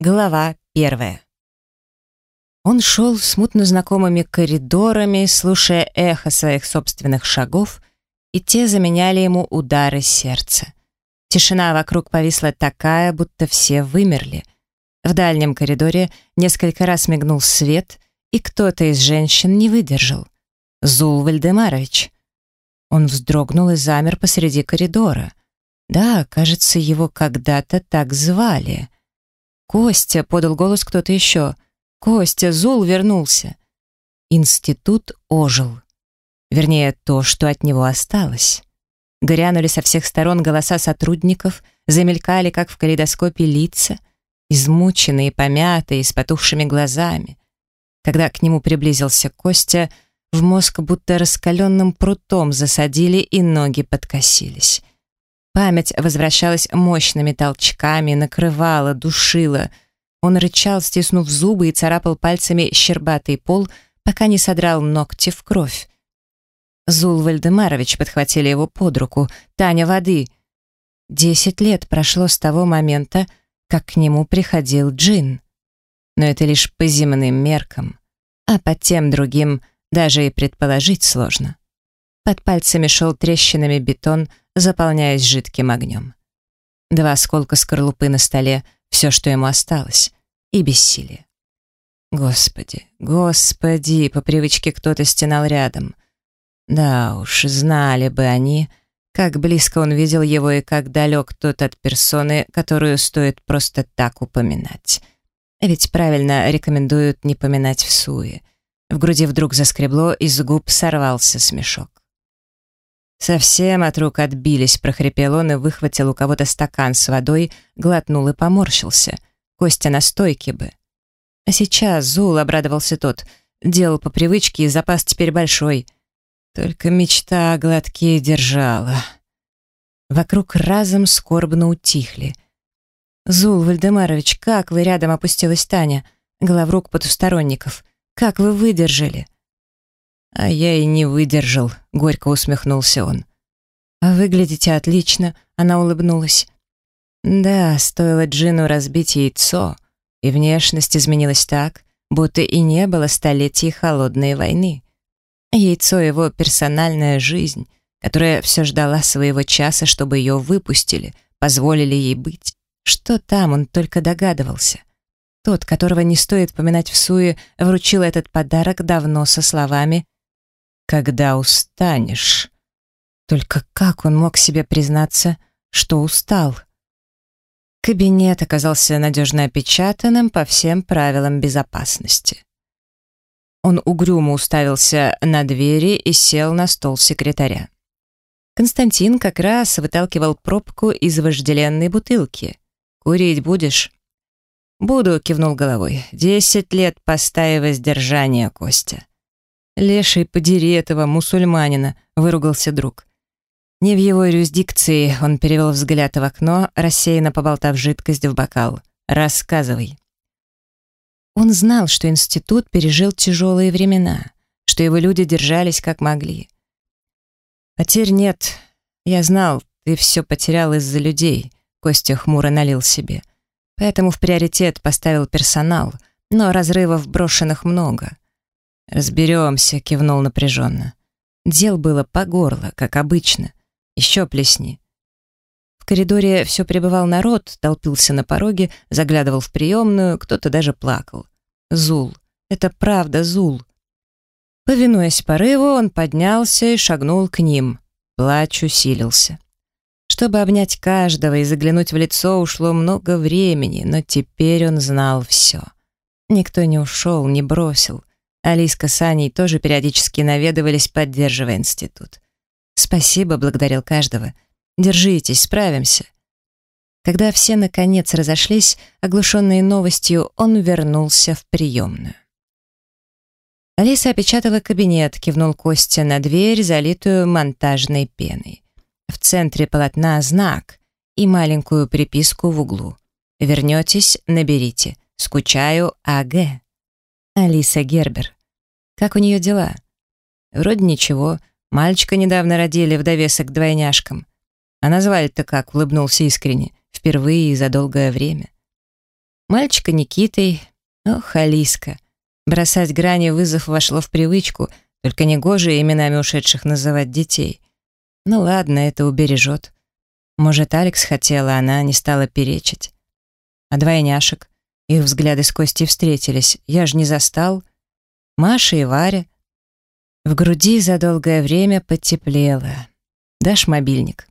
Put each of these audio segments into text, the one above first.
Глава первая. Он шел смутно знакомыми коридорами, слушая эхо своих собственных шагов, и те заменяли ему удары сердца. Тишина вокруг повисла такая, будто все вымерли. В дальнем коридоре несколько раз мигнул свет, и кто-то из женщин не выдержал. Зул Вальдемарович. Он вздрогнул и замер посреди коридора. Да, кажется, его когда-то так звали. «Костя!» — подал голос кто-то еще. «Костя, Зул вернулся!» Институт ожил. Вернее, то, что от него осталось. Грянули со всех сторон голоса сотрудников, замелькали, как в калейдоскопе, лица, измученные, помятые, с потухшими глазами. Когда к нему приблизился Костя, в мозг будто раскаленным прутом засадили и ноги подкосились. Память возвращалась мощными толчками, накрывала, душила. Он рычал, стиснув зубы и царапал пальцами щербатый пол, пока не содрал ногти в кровь. Зул Вальдемарович подхватили его под руку. «Таня, воды!» Десять лет прошло с того момента, как к нему приходил Джин. Но это лишь по земным меркам. А по тем другим даже и предположить сложно. Под пальцами шел трещинами бетон, заполняясь жидким огнем. Два осколка скорлупы на столе — все, что ему осталось, и бессилие. Господи, господи, по привычке кто-то стенал рядом. Да уж, знали бы они, как близко он видел его и как далек тот от персоны, которую стоит просто так упоминать. Ведь правильно рекомендуют не поминать в суе. В груди вдруг заскребло, из губ сорвался смешок. Совсем от рук отбились, прохрипел он и выхватил у кого-то стакан с водой, глотнул и поморщился. Костя на стойке бы. А сейчас Зул, обрадовался тот, делал по привычке и запас теперь большой. Только мечта о глотке держала. Вокруг разом скорбно утихли. «Зул Вальдемарович, как вы рядом опустилась Таня?» Главрук потусторонников. «Как вы выдержали?» «А я и не выдержал», — горько усмехнулся он. «А выглядите отлично», — она улыбнулась. «Да, стоило Джину разбить яйцо, и внешность изменилась так, будто и не было столетий холодной войны. Яйцо — его персональная жизнь, которая все ждала своего часа, чтобы ее выпустили, позволили ей быть. Что там, он только догадывался. Тот, которого не стоит поминать в суе, вручил этот подарок давно со словами когда устанешь. Только как он мог себе признаться, что устал? Кабинет оказался надежно опечатанным по всем правилам безопасности. Он угрюмо уставился на двери и сел на стол секретаря. Константин как раз выталкивал пробку из вожделенной бутылки. «Курить будешь?» «Буду», — кивнул головой. «Десять лет поста и воздержания, Костя. «Леший, подери этого мусульманина», — выругался друг. Не в его юрисдикции он перевел взгляд в окно, рассеянно поболтав жидкость в бокал. «Рассказывай». Он знал, что институт пережил тяжелые времена, что его люди держались как могли. «Потерь нет. Я знал, ты все потерял из-за людей», — Костя хмуро налил себе. «Поэтому в приоритет поставил персонал, но разрывов брошенных много. «Разберемся», — кивнул напряженно. Дел было по горло, как обычно. Еще плесни. В коридоре все пребывал народ, толпился на пороге, заглядывал в приемную, кто-то даже плакал. Зул. Это правда Зул. Повинуясь порыву, он поднялся и шагнул к ним. Плач усилился. Чтобы обнять каждого и заглянуть в лицо, ушло много времени, но теперь он знал все. Никто не ушел, не бросил. Алиска с Аней тоже периодически наведывались, поддерживая институт. «Спасибо», — благодарил каждого. «Держитесь, справимся». Когда все, наконец, разошлись, оглушенные новостью, он вернулся в приемную. Алиса опечатала кабинет, кивнул Костя на дверь, залитую монтажной пеной. В центре полотна знак и маленькую приписку в углу. «Вернетесь, наберите. Скучаю, А.Г.» Алиса Гербер. Как у нее дела? Вроде ничего. Мальчика недавно родили в довесок к двойняшкам. А назвали-то как, улыбнулся искренне. Впервые за долгое время. Мальчика Никитой. Ох, Алиска. Бросать грани вызов вошло в привычку, только негоже именами ушедших называть детей. Ну ладно, это убережет. Может, Алекс хотела, она не стала перечить. А двойняшек? Их взгляды с Костей встретились. Я же не застал. Маша и Варя. В груди за долгое время потеплело. Дашь мобильник?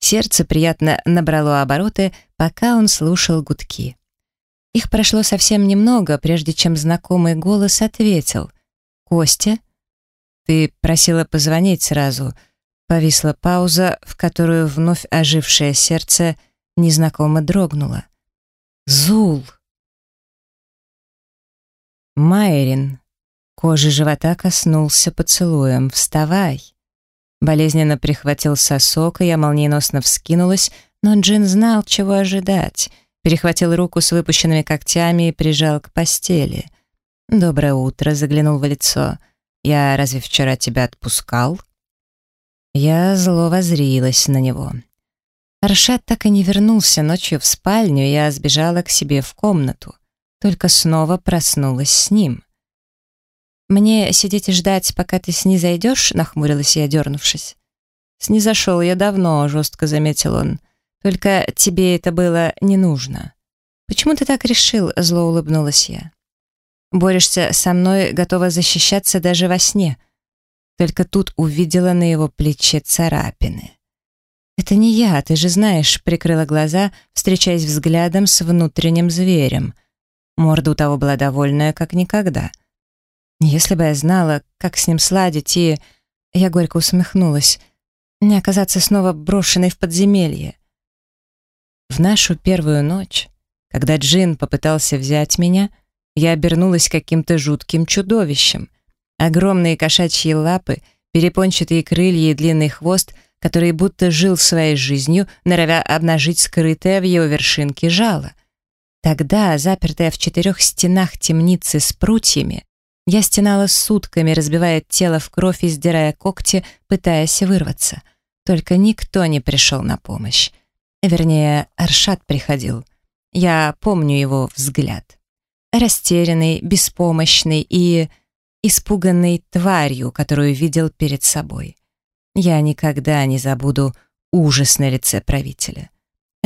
Сердце приятно набрало обороты, пока он слушал гудки. Их прошло совсем немного, прежде чем знакомый голос ответил. «Костя?» «Ты просила позвонить сразу». Повисла пауза, в которую вновь ожившее сердце незнакомо дрогнуло. «Зул!» Майрин. Кожи живота коснулся поцелуем. «Вставай!» Болезненно прихватил сосок, и я молниеносно вскинулась, но Джин знал, чего ожидать. Перехватил руку с выпущенными когтями и прижал к постели. «Доброе утро», — заглянул в лицо. «Я разве вчера тебя отпускал?» Я зло возрилась на него. Аршат так и не вернулся ночью в спальню, я сбежала к себе в комнату. Только снова проснулась с ним. «Мне сидеть и ждать, пока ты снизойдешь?» — нахмурилась я, дернувшись. «Снизошел я давно», — жестко заметил он. «Только тебе это было не нужно». «Почему ты так решил?» — зло улыбнулась я. «Борешься со мной, готова защищаться даже во сне», только тут увидела на его плече царапины. «Это не я, ты же знаешь», — прикрыла глаза, встречаясь взглядом с внутренним зверем. Морда у того была довольная, как никогда. Если бы я знала, как с ним сладить, и... Я горько усмехнулась. Не оказаться снова брошенной в подземелье. В нашу первую ночь, когда Джин попытался взять меня, я обернулась каким-то жутким чудовищем — Огромные кошачьи лапы, перепончатые крылья и длинный хвост, который будто жил своей жизнью, норовя обнажить скрытое в его вершинке жало. Тогда, запертая в четырех стенах темницы с прутьями, я стенала сутками, разбивая тело в кровь и сдирая когти, пытаясь вырваться. Только никто не пришел на помощь. Вернее, Аршат приходил. Я помню его взгляд. Растерянный, беспомощный и испуганной тварью, которую видел перед собой. Я никогда не забуду ужас на лице правителя.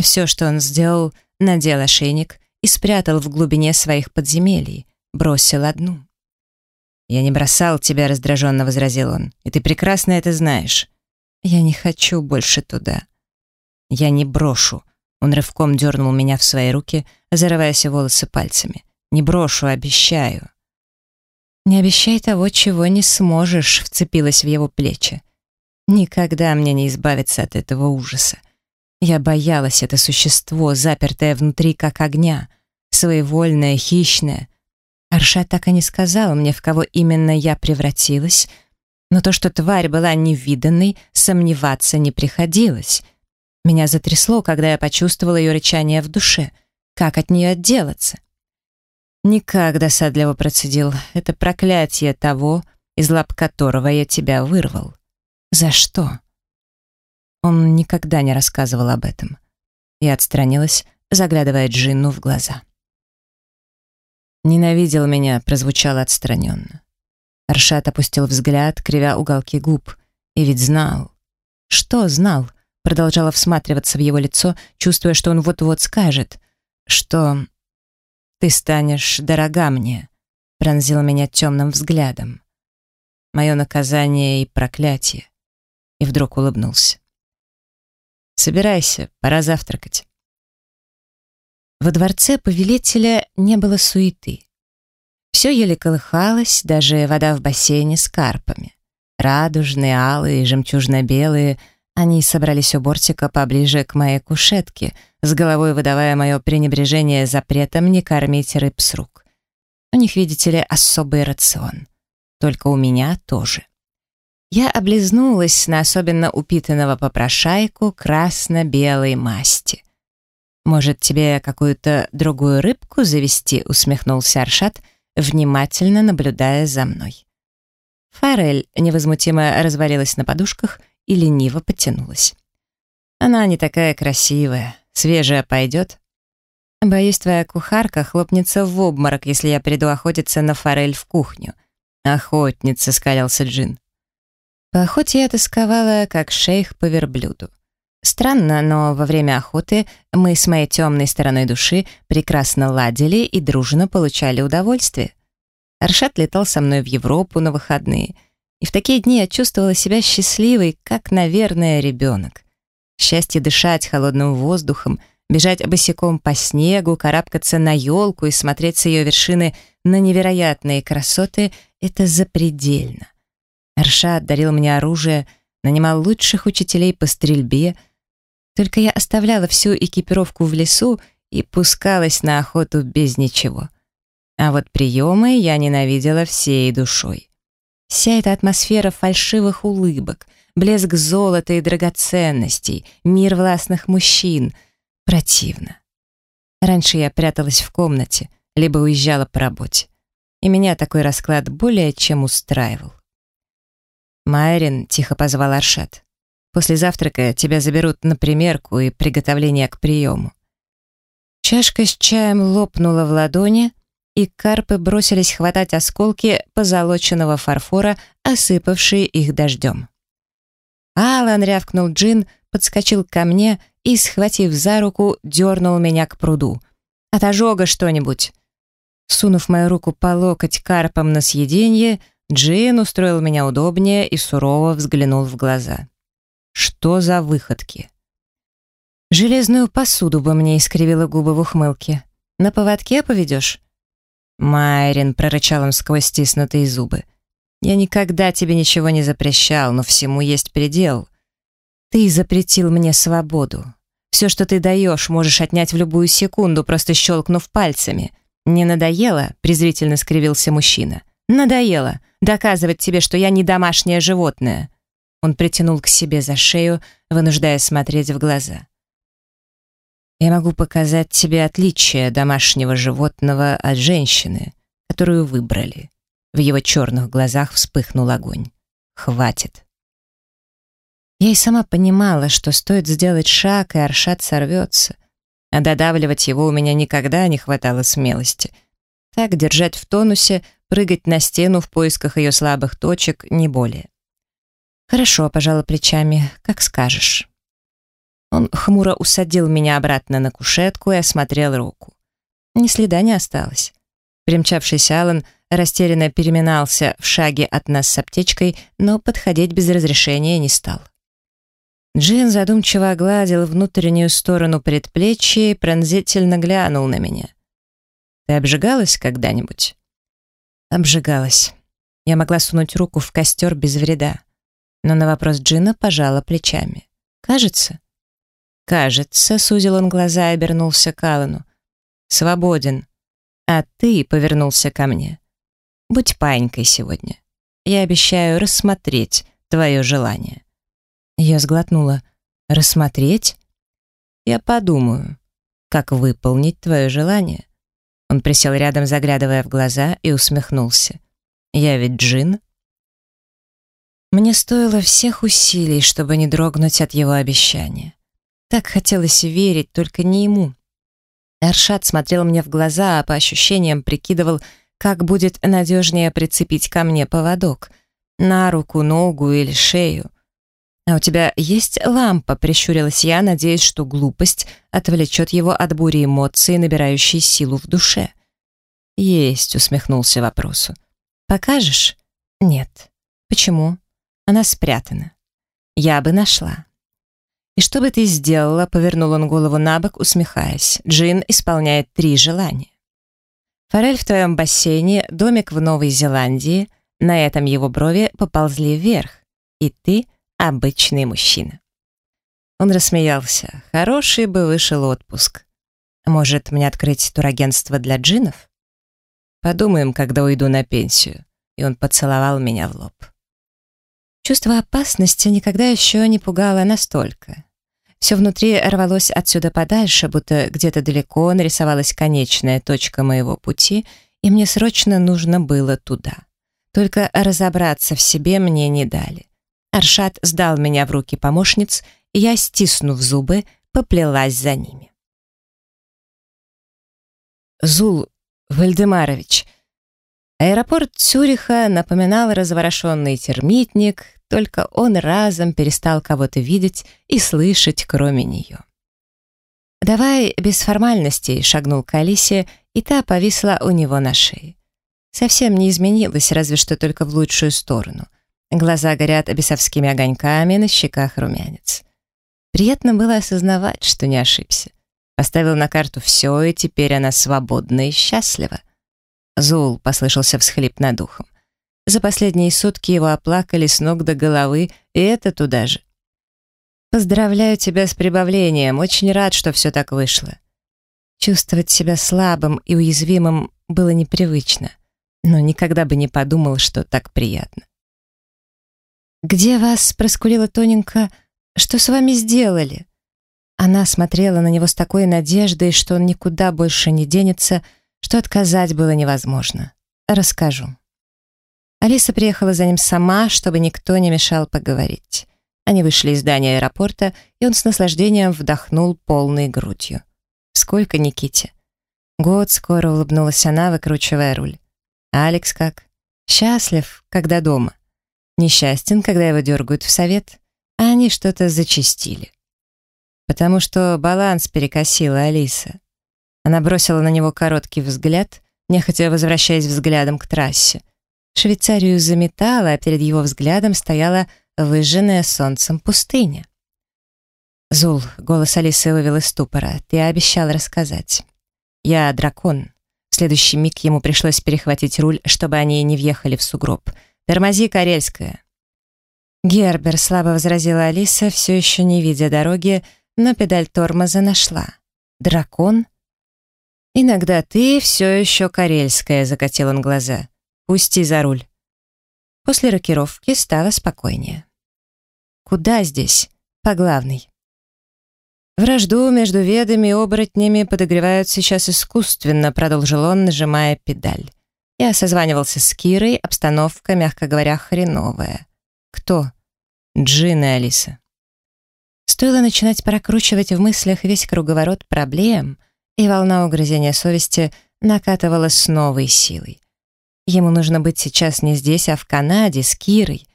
Все, что он сделал, надел ошейник и спрятал в глубине своих подземелий, бросил одну. «Я не бросал тебя», — раздраженно возразил он, — «и ты прекрасно это знаешь. Я не хочу больше туда». «Я не брошу», — он рывком дернул меня в свои руки, зарываясь в волосы пальцами. «Не брошу, обещаю». «Не обещай того, чего не сможешь», — вцепилась в его плечи. «Никогда мне не избавиться от этого ужаса. Я боялась это существо, запертое внутри как огня, своевольное, хищное. Арша так и не сказал мне, в кого именно я превратилась, но то, что тварь была невиданной, сомневаться не приходилось. Меня затрясло, когда я почувствовала ее рычание в душе. Как от нее отделаться? «Никак», — досадливо процедил, — «это проклятие того, из лап которого я тебя вырвал». «За что?» Он никогда не рассказывал об этом. Я отстранилась, заглядывая Джинну в глаза. «Ненавидел меня», — прозвучало отстраненно. Аршат опустил взгляд, кривя уголки губ, и ведь знал. Что знал? Продолжала всматриваться в его лицо, чувствуя, что он вот-вот скажет, что «Ты станешь дорога мне», — пронзил меня темным взглядом. Мое наказание и проклятие. И вдруг улыбнулся. «Собирайся, пора завтракать». Во дворце повелителя не было суеты. Все еле колыхалось, даже вода в бассейне с карпами. Радужные, алые, жемчужно-белые — они собрались у бортика поближе к моей кушетке, с головой выдавая мое пренебрежение запретом не кормить рыб с рук. У них, видите ли, особый рацион. Только у меня тоже. Я облизнулась на особенно упитанного попрошайку красно-белой масти. «Может, тебе какую-то другую рыбку завести?» — усмехнулся Аршат, внимательно наблюдая за мной. Форель невозмутимо развалилась на подушках и лениво потянулась. «Она не такая красивая. Свежая пойдет?» Боюсь, твоя кухарка хлопнется в обморок, если я приду охотиться на форель в кухню. Охотница, скалялся Джин. По охоте я тосковала, как шейх по верблюду. Странно, но во время охоты мы с моей темной стороной души прекрасно ладили и дружно получали удовольствие. Аршат летал со мной в Европу на выходные, и в такие дни я чувствовала себя счастливой, как, наверное, ребенок. Счастье дышать холодным воздухом, бежать босиком по снегу, карабкаться на елку и смотреть с ее вершины на невероятные красоты — это запредельно. Аршат дарил мне оружие, нанимал лучших учителей по стрельбе — только я оставляла всю экипировку в лесу и пускалась на охоту без ничего. А вот приемы я ненавидела всей душой. Вся эта атмосфера фальшивых улыбок, блеск золота и драгоценностей, мир властных мужчин — противно. Раньше я пряталась в комнате, либо уезжала по работе. И меня такой расклад более чем устраивал. «Майрин», — тихо позвал Аршат. После завтрака тебя заберут на примерку и приготовление к приему». Чашка с чаем лопнула в ладони, и карпы бросились хватать осколки позолоченного фарфора, осыпавшие их дождем. Алан рявкнул Джин, подскочил ко мне и, схватив за руку, дернул меня к пруду. «От ожога что-нибудь!» Сунув мою руку по локоть карпом на съеденье, Джин устроил меня удобнее и сурово взглянул в глаза. Что за выходки? Железную посуду бы мне искривила губы в ухмылке. На поводке поведешь? Майрин, прорычал он сквозь стиснутые зубы. Я никогда тебе ничего не запрещал, но всему есть предел. Ты запретил мне свободу. Все, что ты даешь, можешь отнять в любую секунду, просто щелкнув пальцами. Не надоело? презрительно скривился мужчина. Надоело доказывать тебе, что я не домашнее животное. Он притянул к себе за шею, вынуждая смотреть в глаза. «Я могу показать тебе отличие домашнего животного от женщины, которую выбрали». В его черных глазах вспыхнул огонь. «Хватит». Я и сама понимала, что стоит сделать шаг, и Аршат сорвется. А додавливать его у меня никогда не хватало смелости. Так держать в тонусе, прыгать на стену в поисках ее слабых точек, не более. «Хорошо», — пожала плечами, — «как скажешь». Он хмуро усадил меня обратно на кушетку и осмотрел руку. Ни следа не осталось. Примчавшийся Аллан растерянно переминался в шаге от нас с аптечкой, но подходить без разрешения не стал. Джин задумчиво огладил внутреннюю сторону предплечья и пронзительно глянул на меня. «Ты обжигалась когда-нибудь?» «Обжигалась. Я могла сунуть руку в костер без вреда но на вопрос Джина пожала плечами. «Кажется?» «Кажется», — сузил он глаза и обернулся к Аллану. «Свободен. А ты повернулся ко мне. Будь панькой сегодня. Я обещаю рассмотреть твое желание». Я сглотнула. «Рассмотреть?» «Я подумаю, как выполнить твое желание». Он присел рядом, заглядывая в глаза, и усмехнулся. «Я ведь джин?» Мне стоило всех усилий, чтобы не дрогнуть от его обещания. Так хотелось верить, только не ему. Аршат смотрел мне в глаза, а по ощущениям прикидывал, как будет надежнее прицепить ко мне поводок. На руку, ногу или шею. «А у тебя есть лампа?» — прищурилась я, надеясь, что глупость отвлечет его от бури эмоций, набирающей силу в душе. «Есть», — усмехнулся вопросу. «Покажешь?» «Нет». «Почему?» Она спрятана. Я бы нашла. «И что бы ты сделала?» — повернул он голову на бок, усмехаясь. «Джин исполняет три желания. Форель в твоем бассейне, домик в Новой Зеландии. На этом его брови поползли вверх. И ты — обычный мужчина». Он рассмеялся. «Хороший бы вышел отпуск. Может, мне открыть турагентство для джинов?» «Подумаем, когда уйду на пенсию». И он поцеловал меня в лоб. Чувство опасности никогда еще не пугало настолько. Все внутри рвалось отсюда подальше, будто где-то далеко нарисовалась конечная точка моего пути, и мне срочно нужно было туда. Только разобраться в себе мне не дали. Аршат сдал меня в руки помощниц, и я, стиснув зубы, поплелась за ними. Зул Вальдемарович». Аэропорт Цюриха напоминал разворошенный термитник, только он разом перестал кого-то видеть и слышать, кроме нее. «Давай без формальностей», — шагнул к Алисе, и та повисла у него на шее. Совсем не изменилась, разве что только в лучшую сторону. Глаза горят бесовскими огоньками, на щеках румянец. Приятно было осознавать, что не ошибся. Поставил на карту все, и теперь она свободна и счастлива. «Зул», — послышался всхлип над ухом. За последние сутки его оплакали с ног до головы, и это туда же. «Поздравляю тебя с прибавлением, очень рад, что все так вышло». Чувствовать себя слабым и уязвимым было непривычно, но никогда бы не подумал, что так приятно. «Где вас?» — проскулила тоненько. «Что с вами сделали?» Она смотрела на него с такой надеждой, что он никуда больше не денется, что отказать было невозможно. Расскажу. Алиса приехала за ним сама, чтобы никто не мешал поговорить. Они вышли из здания аэропорта, и он с наслаждением вдохнул полной грудью. «Сколько Никите?» «Год скоро», — улыбнулась она, выкручивая руль. «Алекс как?» «Счастлив, когда дома. Несчастен, когда его дергают в совет, а они что-то зачистили. Потому что баланс перекосила Алиса. Она бросила на него короткий взгляд, нехотя возвращаясь взглядом к трассе. Швейцарию заметала, а перед его взглядом стояла выжженная солнцем пустыня. «Зул», — голос Алисы вывел из ступора, — «ты обещал рассказать. Я дракон». В следующий миг ему пришлось перехватить руль, чтобы они не въехали в сугроб. «Тормози, Карельская». Гербер слабо возразила Алиса, все еще не видя дороги, но педаль тормоза нашла. «Дракон?» «Иногда ты все еще Карельская», — закатил он глаза. «Пусти за руль». После рокировки стало спокойнее. «Куда здесь?» «По главной». «Вражду между ведами и оборотнями подогревают сейчас искусственно», продолжил он, нажимая педаль. Я созванивался с Кирой, обстановка, мягко говоря, хреновая. «Кто?» «Джин и Алиса». Стоило начинать прокручивать в мыслях весь круговорот проблем, и волна угрызения совести накатывала с новой силой. Ему нужно быть сейчас не здесь, а в Канаде с Кирой,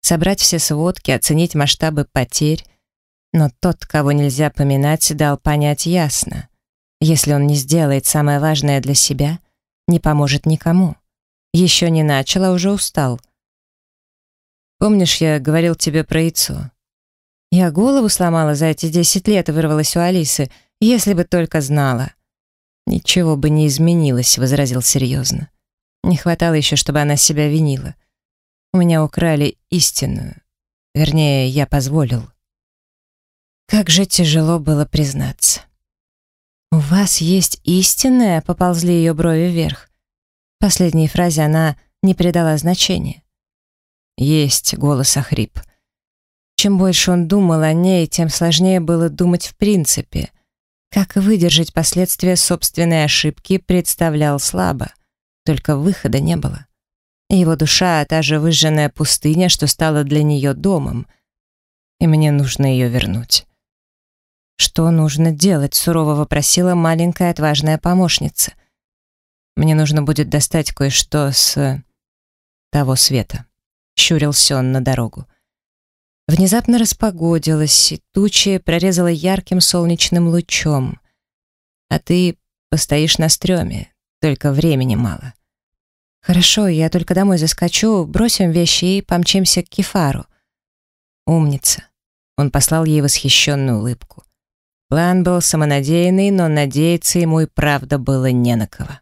собрать все сводки, оценить масштабы потерь. Но тот, кого нельзя поминать, дал понять ясно. Если он не сделает самое важное для себя, не поможет никому. Еще не начал, а уже устал. «Помнишь, я говорил тебе про яйцо?» Я голову сломала за эти десять лет, вырвалась у Алисы, если бы только знала. «Ничего бы не изменилось», — возразил серьезно. Не хватало еще, чтобы она себя винила. У меня украли истинную. Вернее, я позволил. Как же тяжело было признаться. «У вас есть истинная?» — поползли ее брови вверх. Последней фразе она не придала значения. «Есть», — голос охрип. Чем больше он думал о ней, тем сложнее было думать в принципе. Как выдержать последствия собственной ошибки, представлял слабо. Только выхода не было. Его душа — та же выжженная пустыня, что стала для нее домом. И мне нужно ее вернуть. «Что нужно делать?» — сурово вопросила маленькая отважная помощница. «Мне нужно будет достать кое-что с... того света». Щурился он на дорогу. Внезапно распогодилось, и тучи прорезала ярким солнечным лучом. А ты постоишь на стреме, только времени мало. Хорошо, я только домой заскочу, бросим вещи и помчимся к Кефару. Умница. Он послал ей восхищенную улыбку. План был самонадеянный, но надеяться ему и правда было не на кого.